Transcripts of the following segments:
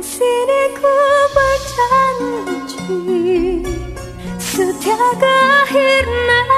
sini ku berjanji setia ke akhir nanti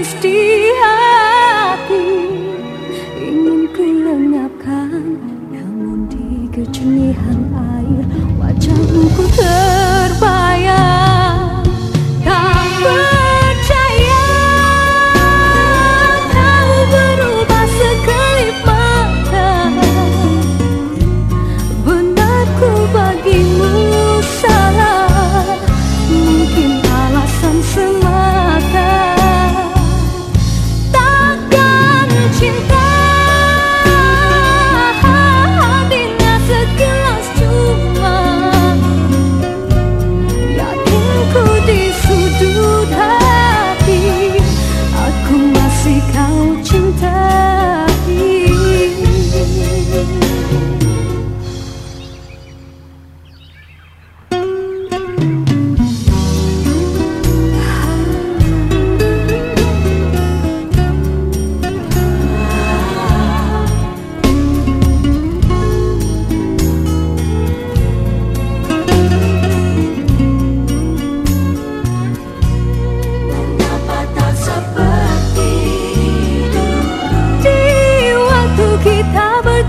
safety.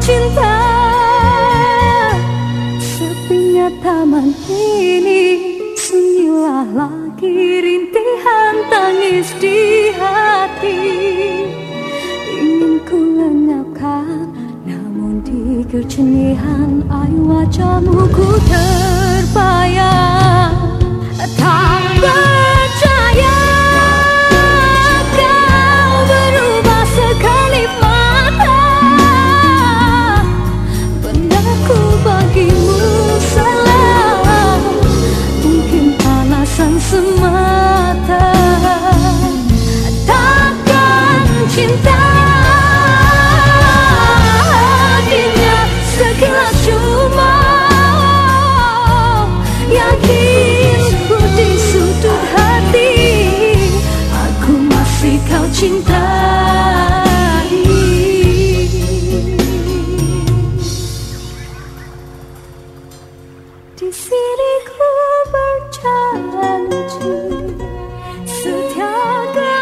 cinta. Sepinya taman ini Sunyilah lagi rintihan tangis di hati. Ingin ku lenyapkan Namun di kecenihan ayu wajahmu ku semata. Takkan cinta hatinya sekilas cuma Yakin ku di sudut hati. Aku masih kau cintai. Di sini ku janji setia ke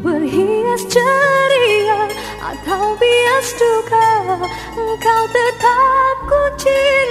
berhias ceria atau bias duka kau tetap ku cinta